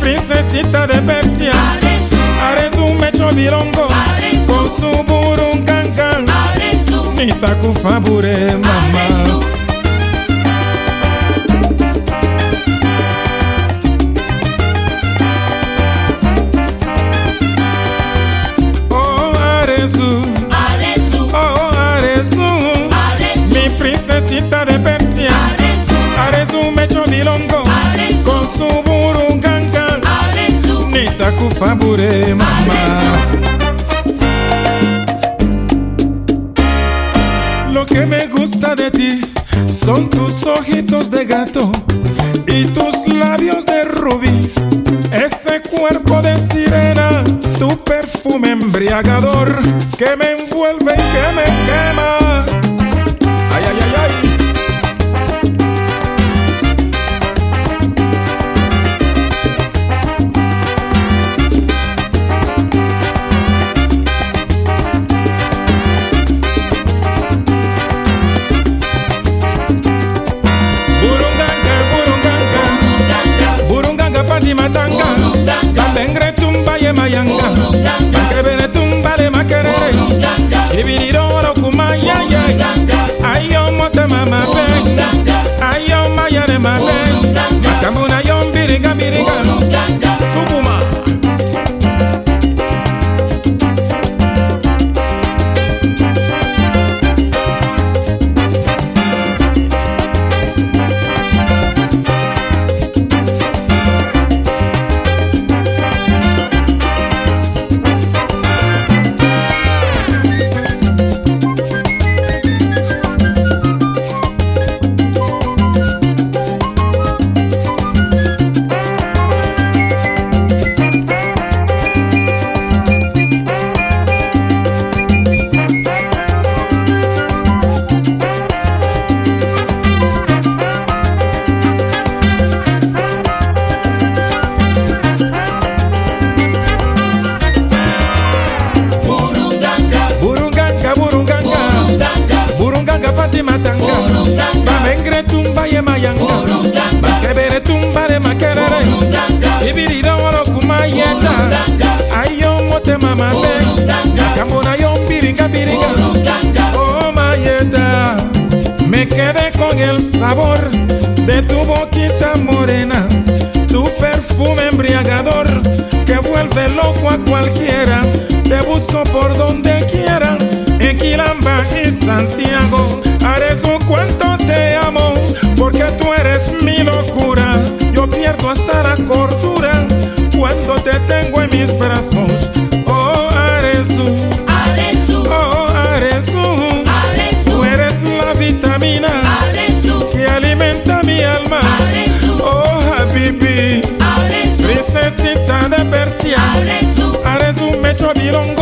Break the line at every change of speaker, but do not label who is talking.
princesita de Persia.
Aresu,
Aresu mecho birongo,
Aresu.
con su burungangan.
Aresu,
Mi bure mama.
Aresu,
mi princesita de Persia.
Aresu
mecho bilongo,
Aresu.
con su burungangan.
Aresu,
Ni takufa bure mama. Lo que me gusta de ti son tus ojitos de gato y tus labios de rubí. Ese cuerpo de sirena, tu perfume embriagador que me envuelve y que me quema. Bambengre tumba ye mayanga. Bankebere tumba le makerere.
Burunganga.
Ibiriroro kuma ya. Ayo mote mama matanga. Bambengre tumba ye mayanga. Bankebere tumba le makerere.
Burunganga,
ibiriroro kuma yeta ayo mote mama be
Burunganga.
kambona yo mbiringa oh mayeta. Me quedé con el sabor de tu boquita morena tu perfume embriagador que vuelve loco a cualquiera. Te busco por donde quiera en Quilamba y Santiago don't